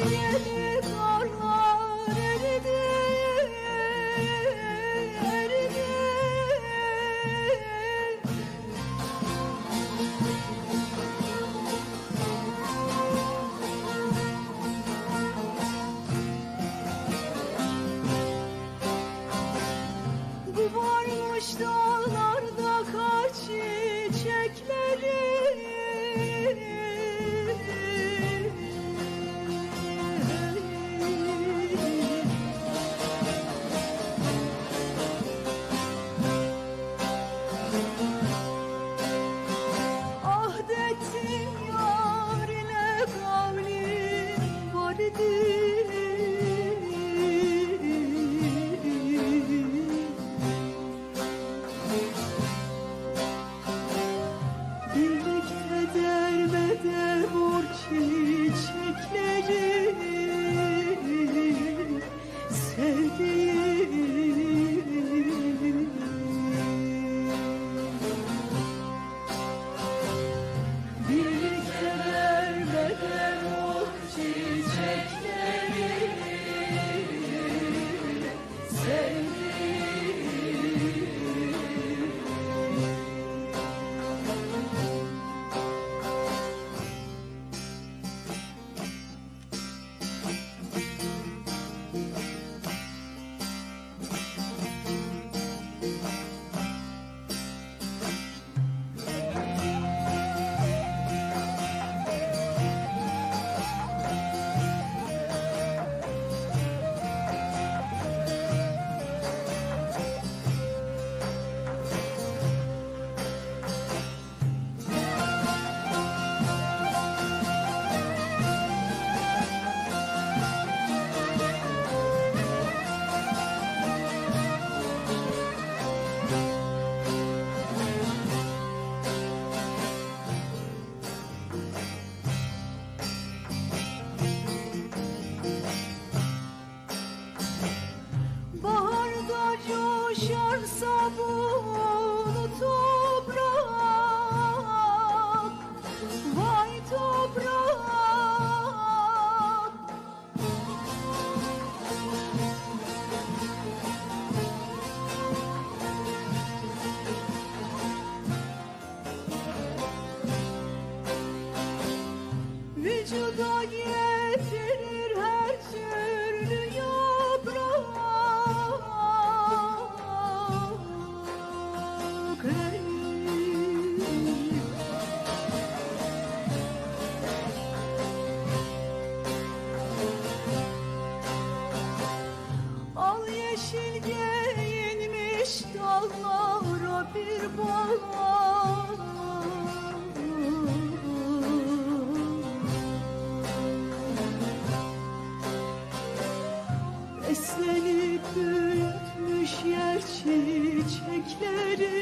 Yeah. coşarsa bulut olur. yeşilge inmiş dallara bir bağlar Eslenip büyütmüş yer çiçekleri.